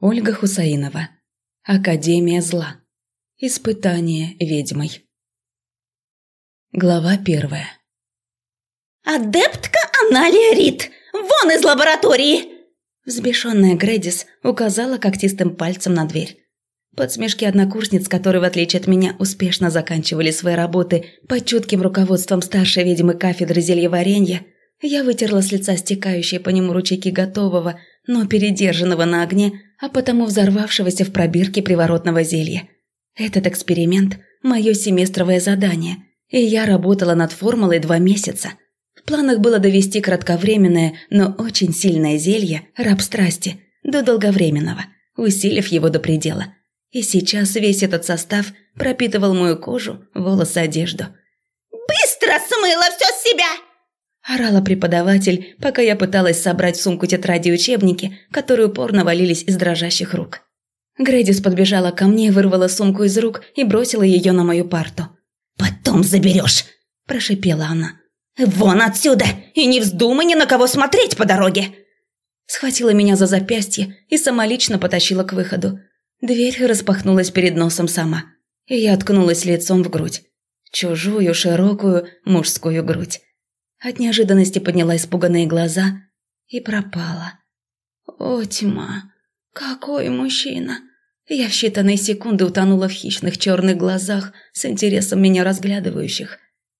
Ольга Хусаинова. Академия зла. Испытание ведьмой. Глава первая. «Адептка Аналия Рид! Вон из лаборатории!» Взбешенная Грэдис указала когтистым пальцем на дверь. Под смешки однокурсниц, которые, в отличие от меня, успешно заканчивали свои работы под чутким руководством старшей ведьмы кафедры зельеваренья, я вытерла с лица стекающие по нему ручейки готового, но передержанного на огне, а потому взорвавшегося в пробирке приворотного зелья. Этот эксперимент – мое семестровое задание, и я работала над формулой два месяца. В планах было довести кратковременное, но очень сильное зелье «Раб страсти» до долговременного, усилив его до предела. И сейчас весь этот состав пропитывал мою кожу, волосы, одежду. «Быстро смыла все с себя!» Орала преподаватель, пока я пыталась собрать в сумку тетради и учебники, которые упорно валились из дрожащих рук. Грэдис подбежала ко мне, вырвала сумку из рук и бросила ее на мою парту. «Потом заберешь!» – прошипела она. «Вон отсюда! И не вздумай ни на кого смотреть по дороге!» Схватила меня за запястье и самолично потащила к выходу. Дверь распахнулась перед носом сама, и я откнулась лицом в грудь. Чужую, широкую, мужскую грудь. От неожиданности подняла испуганные глаза и пропала. О, тьма! Какой мужчина! Я в считанные секунды утонула в хищных черных глазах с интересом меня разглядывающих.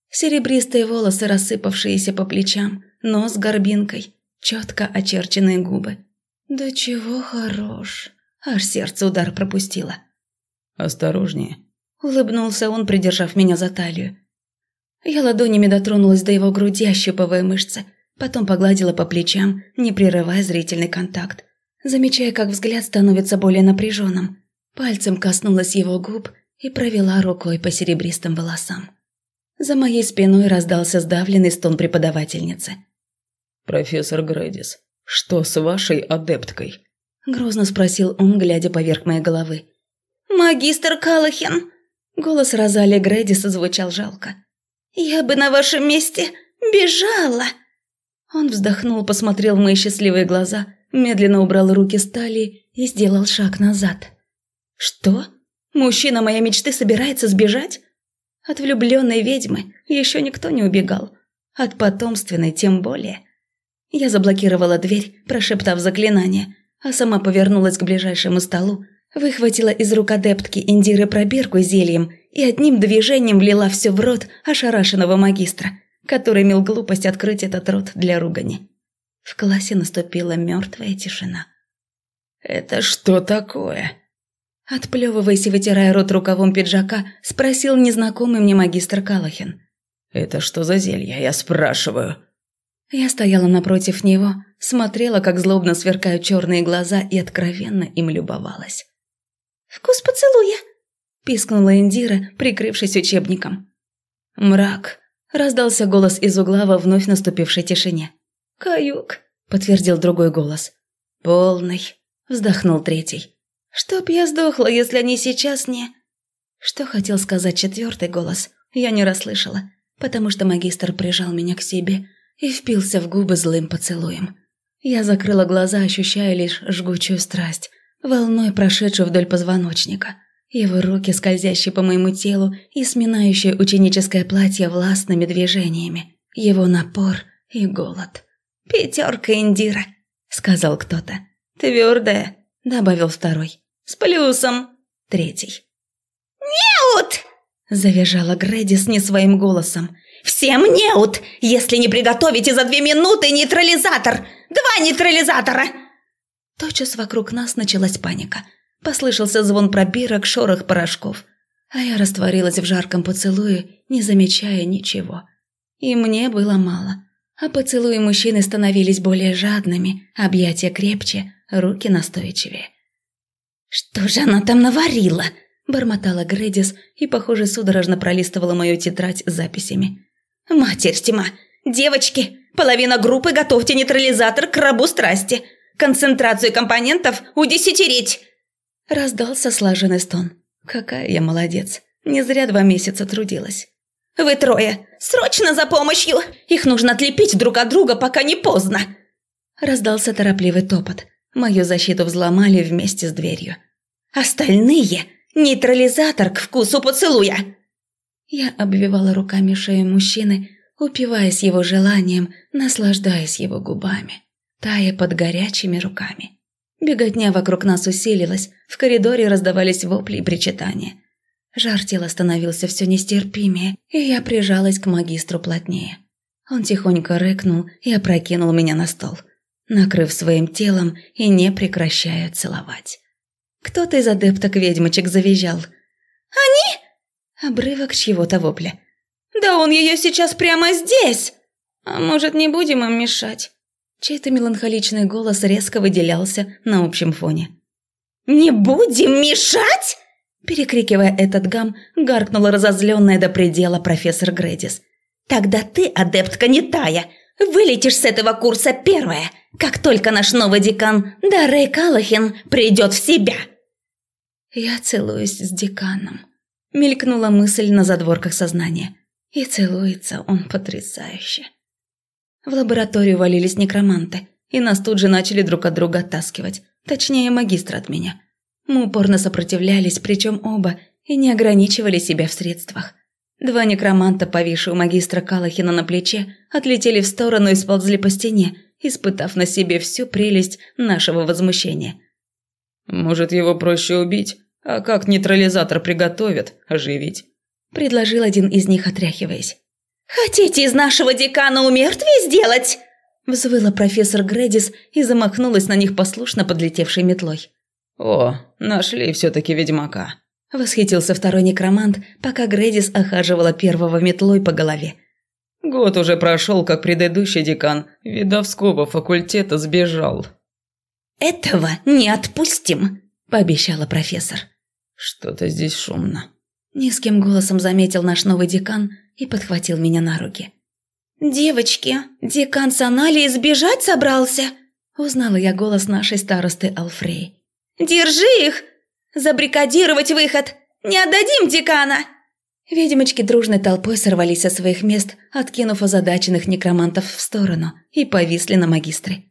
Серебристые волосы, рассыпавшиеся по плечам, нос с горбинкой, четко очерченные губы. Да чего хорош! Аж сердце удар пропустило. «Осторожнее», — улыбнулся он, придержав меня за талию. Я ладонями дотронулась до его груди, ощупывая мышцы, потом погладила по плечам, не прерывая зрительный контакт, замечая, как взгляд становится более напряженным. Пальцем коснулась его губ и провела рукой по серебристым волосам. За моей спиной раздался сдавленный стон преподавательницы. «Профессор Грэдис, что с вашей адепткой?» Грозно спросил он, глядя поверх моей головы. «Магистр Калахин!» Голос Розали Грэдиса звучал жалко. «Я бы на вашем месте бежала!» Он вздохнул, посмотрел в мои счастливые глаза, медленно убрал руки с талии и сделал шаг назад. «Что? Мужчина моей мечты собирается сбежать?» От влюбленной ведьмы еще никто не убегал. От потомственной тем более. Я заблокировала дверь, прошептав заклинание, а сама повернулась к ближайшему столу, выхватила из рук адептки Индиры пробирку зельем и одним движением влила все в рот ошарашенного магистра, который имел глупость открыть этот рот для ругани. В классе наступила мертвая тишина. «Это что такое?» Отплевываясь и вытирая рот рукавом пиджака, спросил незнакомый мне магистр Калахин. «Это что за зелье, я спрашиваю?» Я стояла напротив него, смотрела, как злобно сверкают черные глаза и откровенно им любовалась. «Вкус поцелуя!» Пискнула Индира, прикрывшись учебником. «Мрак!» – раздался голос из угла во вновь наступившей тишине. «Каюк!» – подтвердил другой голос. «Полный!» – вздохнул третий. «Чтоб я сдохла, если они сейчас не...» Что хотел сказать четвертый голос, я не расслышала, потому что магистр прижал меня к себе и впился в губы злым поцелуем. Я закрыла глаза, ощущая лишь жгучую страсть, волной прошедшую вдоль позвоночника – его руки, скользящие по моему телу и сминающие ученическое платье властными движениями. Его напор и голод. «Пятерка, Индира», — сказал кто-то. «Твердая», — добавил второй. «С плюсом», — третий. «Неут!» — завизжала Грэдис не своим голосом. «Всем неут, если не приготовите за две минуты нейтрализатор! Два нейтрализатора!» Тотчас вокруг нас началась паника — Послышался звон пробирок, шорох порошков. А я растворилась в жарком поцелуе, не замечая ничего. И мне было мало. А поцелуи мужчины становились более жадными, объятия крепче, руки настойчивее. «Что же она там наварила?» – бормотала Грэдис и, похоже, судорожно пролистывала мою тетрадь с записями. «Матерь тьма! Девочки, половина группы готовьте нейтрализатор к рабу страсти! Концентрацию компонентов удесятерить!» Раздался слаженный стон. Какая я молодец. Не зря два месяца трудилась. «Вы трое! Срочно за помощью! Их нужно отлепить друг от друга, пока не поздно!» Раздался торопливый топот. Мою защиту взломали вместе с дверью. «Остальные – нейтрализатор к вкусу поцелуя!» Я обвивала руками шею мужчины, упиваясь его желанием, наслаждаясь его губами, тая под горячими руками. Беготня вокруг нас усилилась, в коридоре раздавались вопли и причитания. Жар тела становился все нестерпимее, и я прижалась к магистру плотнее. Он тихонько рыкнул и опрокинул меня на стол, накрыв своим телом и не прекращая целовать. Кто-то из адепток ведьмочек завизжал. «Они?» Обрывок чьего-то вопля. «Да он ее сейчас прямо здесь!» «А может, не будем им мешать?» Чей-то меланхоличный голос резко выделялся на общем фоне. «Не будем мешать?» Перекрикивая этот гам, гаркнула разозленная до предела профессор Грэдис. «Тогда ты, адептка не тая, вылетишь с этого курса первая, как только наш новый декан Даррей Калахин придет в себя!» «Я целуюсь с деканом», — мелькнула мысль на задворках сознания. И целуется он потрясающе. В лабораторию валились некроманты, и нас тут же начали друг от друга оттаскивать, точнее магистр от меня. Мы упорно сопротивлялись, причем оба, и не ограничивали себя в средствах. Два некроманта, повисшие у магистра Калахина на плече, отлетели в сторону и сползли по стене, испытав на себе всю прелесть нашего возмущения. «Может, его проще убить? А как нейтрализатор приготовят, оживить?» – предложил один из них, отряхиваясь. «Хотите из нашего декана умертвие сделать?» Взвыла профессор Грэдис и замахнулась на них послушно подлетевшей метлой. «О, нашли все-таки ведьмака!» Восхитился второй некромант, пока Грэдис охаживала первого метлой по голове. «Год уже прошел, как предыдущий декан, видовского факультета сбежал». «Этого не отпустим!» – пообещала профессор. «Что-то здесь шумно», Низким голосом заметил наш новый декан и подхватил меня на руки. «Девочки, декан Санали избежать собрался?» Узнала я голос нашей старосты Алфрей. «Держи их! Забрикадировать выход! Не отдадим декана!» Ведьмочки дружной толпой сорвались со своих мест, откинув озадаченных некромантов в сторону, и повисли на магистре.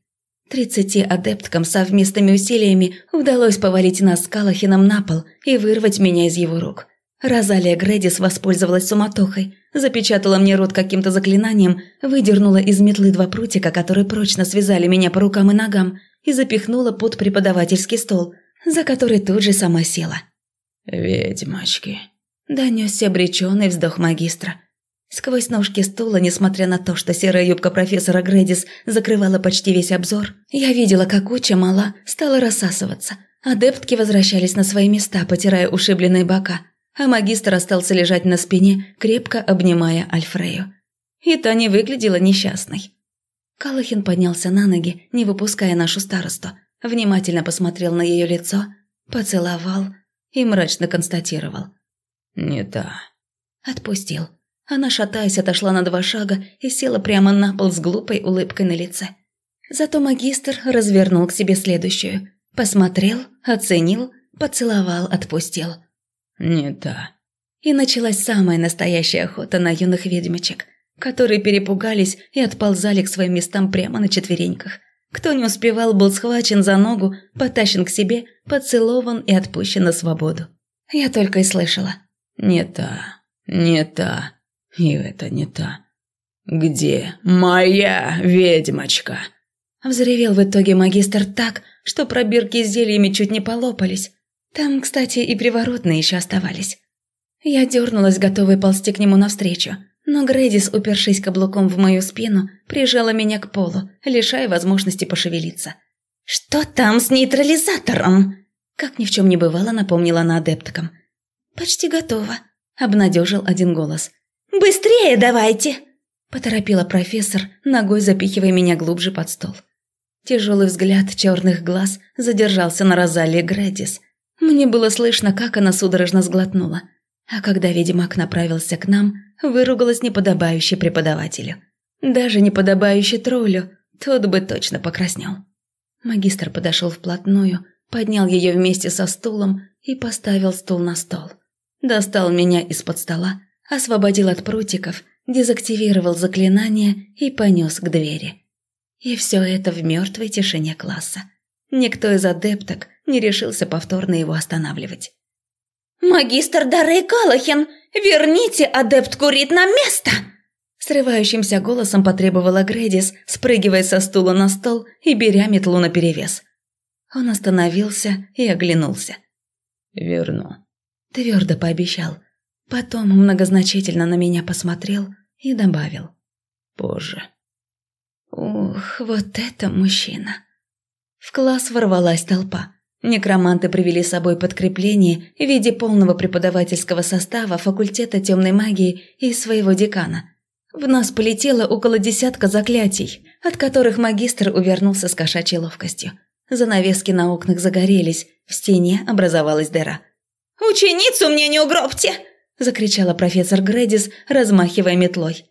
Тридцати адепткам совместными усилиями удалось повалить нас с Калахином на пол и вырвать меня из его рук. Розалия Грэдис воспользовалась суматохой, запечатала мне рот каким-то заклинанием, выдернула из метлы два прутика, которые прочно связали меня по рукам и ногам, и запихнула под преподавательский стол, за который тут же сама села. «Ведьмочки», – донесся обреченный вздох магистра. Сквозь ножки стула, несмотря на то, что серая юбка профессора Грэдис закрывала почти весь обзор, я видела, как куча мала стала рассасываться. Адептки возвращались на свои места, потирая ушибленные бока – а магистр остался лежать на спине, крепко обнимая Альфрею. И та не выглядела несчастной. Калахин поднялся на ноги, не выпуская нашу старосту, внимательно посмотрел на ее лицо, поцеловал и мрачно констатировал. «Не та». Отпустил. Она, шатаясь, отошла на два шага и села прямо на пол с глупой улыбкой на лице. Зато магистр развернул к себе следующую. Посмотрел, оценил, поцеловал, отпустил – «Не та». И началась самая настоящая охота на юных ведьмочек, которые перепугались и отползали к своим местам прямо на четвереньках. Кто не успевал, был схвачен за ногу, потащен к себе, поцелован и отпущен на свободу. Я только и слышала. «Не та, не та, и это не та. Где моя ведьмочка?» Взревел в итоге магистр так, что пробирки с зельями чуть не полопались. Там, кстати, и приворотные еще оставались. Я дернулась, готовая ползти к нему навстречу, но Грэдис, упершись каблуком в мою спину, прижала меня к полу, лишая возможности пошевелиться. «Что там с нейтрализатором?» Как ни в чем не бывало, напомнила она адепткам. «Почти готово», – обнадежил один голос. «Быстрее давайте!» – поторопила профессор, ногой запихивая меня глубже под стол. Тяжелый взгляд черных глаз задержался на Розалии Грэдис – мне было слышно, как она судорожно сглотнула. А когда ведьмак направился к нам, выругалась неподобающе преподавателю. Даже неподобающе троллю, тот бы точно покраснел. Магистр подошел вплотную, поднял ее вместе со стулом и поставил стул на стол. Достал меня из-под стола, освободил от прутиков, дезактивировал заклинание и понес к двери. И все это в мертвой тишине класса. Никто из адепток не решился повторно его останавливать. «Магистр Даррей Калахен, верните адепт Курит на место!» Срывающимся голосом потребовала Грэдис, спрыгивая со стула на стол и беря метлу наперевес. Он остановился и оглянулся. «Верну», – твердо пообещал. Потом многозначительно на меня посмотрел и добавил. «Позже». Ух, вот это мужчина. В класс ворвалась толпа. Некроманты привели с собой подкрепление в виде полного преподавательского состава факультета темной магии и своего декана. В нас полетело около десятка заклятий, от которых магистр увернулся с кошачьей ловкостью. Занавески на окнах загорелись, в стене образовалась дыра. «Ученицу мне не угробьте!» – закричала профессор Грэдис, размахивая метлой.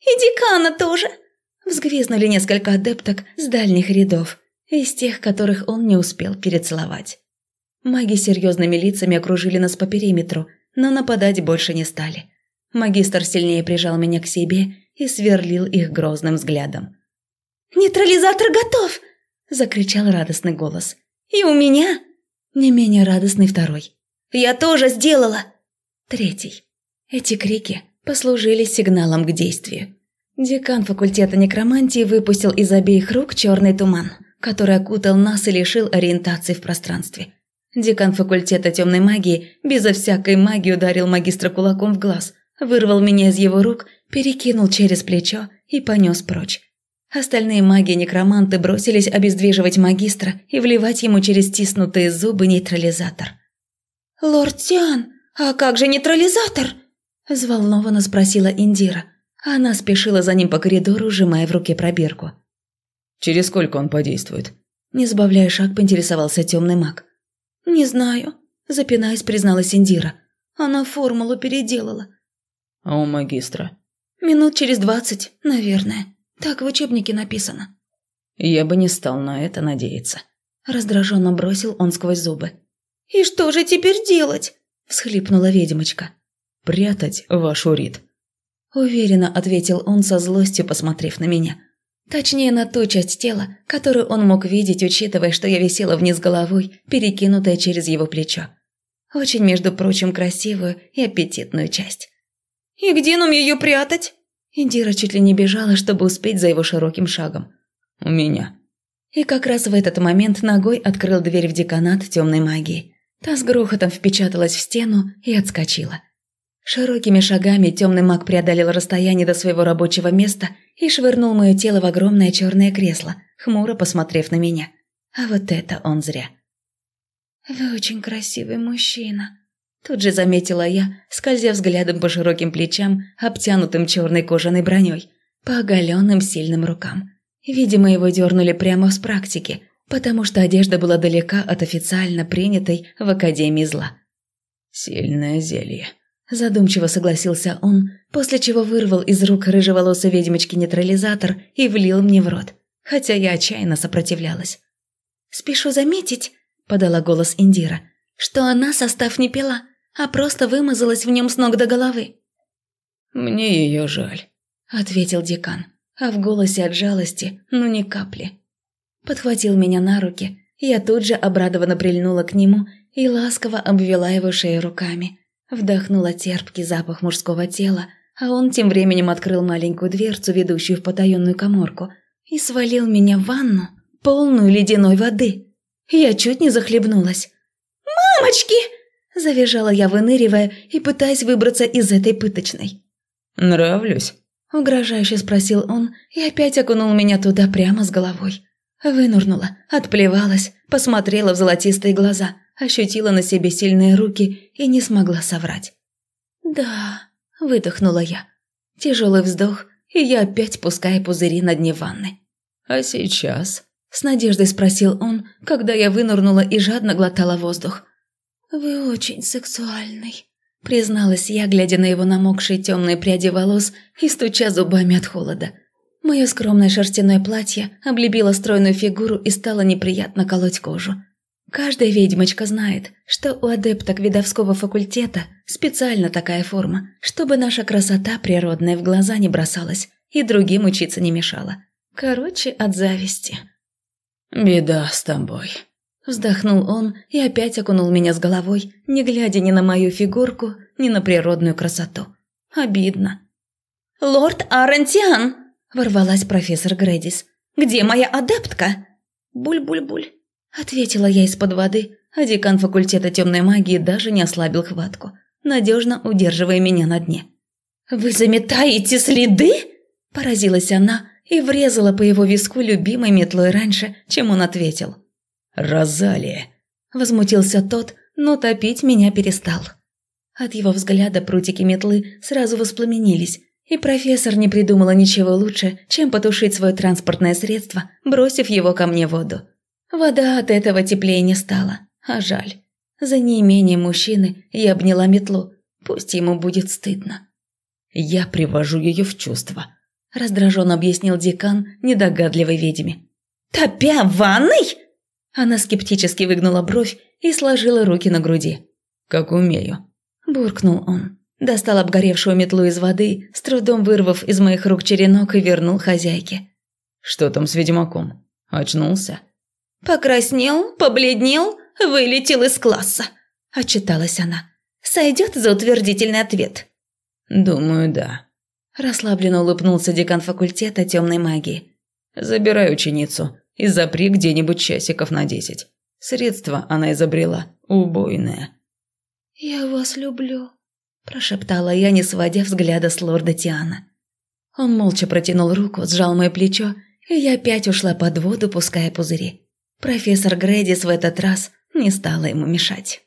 «И декана тоже!» – взвизнули несколько адепток с дальних рядов, из тех, которых он не успел перецеловать. Маги серьезными лицами окружили нас по периметру, но нападать больше не стали. Магистр сильнее прижал меня к себе и сверлил их грозным взглядом. «Нейтрализатор готов!» – закричал радостный голос. «И у меня?» Не менее радостный второй. «Я тоже сделала!» Третий. Эти крики послужили сигналом к действию. Декан факультета некромантии выпустил из обеих рук черный туман, который окутал нас и лишил ориентации в пространстве. Декан факультета темной магии безо всякой магии ударил магистра кулаком в глаз, вырвал меня из его рук, перекинул через плечо и понес прочь. Остальные маги-некроманты бросились обездвиживать магистра и вливать ему через стиснутые зубы нейтрализатор. «Лорд Тиан, а как же нейтрализатор?» – взволнованно спросила Индира. Она спешила за ним по коридору, сжимая в руке пробирку. «Через сколько он подействует?» Не сбавляя шаг, поинтересовался темный маг. «Не знаю», – запинаясь, призналась Индира. «Она формулу переделала». «А у магистра?» «Минут через двадцать, наверное». Так в учебнике написано. Я бы не стал на это надеяться. Раздраженно бросил он сквозь зубы. «И что же теперь делать?» – всхлипнула ведьмочка. «Прятать ваш урит». Уверенно ответил он со злостью, посмотрев на меня. Точнее, на ту часть тела, которую он мог видеть, учитывая, что я висела вниз головой, перекинутая через его плечо. Очень, между прочим, красивую и аппетитную часть. «И где нам ее прятать?» Индира чуть ли не бежала, чтобы успеть за его широким шагом. «У меня». И как раз в этот момент ногой открыл дверь в деканат темной магии. Та с грохотом впечаталась в стену и отскочила. Широкими шагами темный маг преодолел расстояние до своего рабочего места и швырнул мое тело в огромное черное кресло, хмуро посмотрев на меня. А вот это он зря. «Вы очень красивый мужчина», Тут же заметила я, скользя взглядом по широким плечам, обтянутым черной кожаной броней, по оголенным сильным рукам. Видимо, его дернули прямо с практики, потому что одежда была далека от официально принятой в Академии зла. «Сильное зелье», – задумчиво согласился он, после чего вырвал из рук рыжеволосой ведьмочки нейтрализатор и влил мне в рот, хотя я отчаянно сопротивлялась. «Спешу заметить», – подала голос Индира, – «что она состав не пила» а просто вымазалась в нем с ног до головы. «Мне ее жаль», – ответил декан, а в голосе от жалости, ну ни капли. Подхватил меня на руки, я тут же обрадованно прильнула к нему и ласково обвела его шею руками. Вдохнула терпкий запах мужского тела, а он тем временем открыл маленькую дверцу, ведущую в потаенную коморку, и свалил меня в ванну, полную ледяной воды. Я чуть не захлебнулась. «Мамочки!» Завизжала я, выныривая и пытаясь выбраться из этой пыточной. «Нравлюсь?» – угрожающе спросил он и опять окунул меня туда прямо с головой. Вынурнула, отплевалась, посмотрела в золотистые глаза, ощутила на себе сильные руки и не смогла соврать. «Да», – выдохнула я. Тяжелый вздох, и я опять пускаю пузыри на дне ванны. «А сейчас?» – с надеждой спросил он, когда я вынурнула и жадно глотала воздух. «Вы очень сексуальный», – призналась я, глядя на его намокшие темные пряди волос и стуча зубами от холода. Мое скромное шерстяное платье облепило стройную фигуру и стало неприятно колоть кожу. Каждая ведьмочка знает, что у адепток видовского факультета специально такая форма, чтобы наша красота природная в глаза не бросалась и другим учиться не мешала. Короче, от зависти. Беда с тобой. Вздохнул он и опять окунул меня с головой, не глядя ни на мою фигурку, ни на природную красоту. Обидно. «Лорд Арантиан!» – ворвалась профессор Грэдис. «Где моя адептка?» «Буль-буль-буль», – ответила я из-под воды, а декан факультета темной магии даже не ослабил хватку, надежно удерживая меня на дне. «Вы заметаете следы?» – поразилась она и врезала по его виску любимой метлой раньше, чем он ответил. «Розалия!» – возмутился тот, но топить меня перестал. От его взгляда прутики метлы сразу воспламенились, и профессор не придумала ничего лучше, чем потушить свое транспортное средство, бросив его ко мне в воду. Вода от этого теплее не стала, а жаль. За неимением мужчины я обняла метлу, пусть ему будет стыдно. «Я привожу ее в чувство», – раздраженно объяснил декан недогадливой ведьме. «Топя в ванной?» Она скептически выгнула бровь и сложила руки на груди. «Как умею», буркнул он. Достал обгоревшую метлу из воды, с трудом вырвав из моих рук черенок и вернул хозяйке. «Что там с ведьмаком? Очнулся?» «Покраснел, побледнел, вылетел из класса», – отчиталась она. «Сойдет за утвердительный ответ?» «Думаю, да». Расслабленно улыбнулся декан факультета темной магии. «Забирай ученицу и запри где-нибудь часиков на десять. Средство она изобрела убойное». «Я вас люблю», – прошептала я, не сводя взгляда с лорда Тиана. Он молча протянул руку, сжал мое плечо, и я опять ушла под воду, пуская пузыри. Профессор Грэдис в этот раз не стала ему мешать.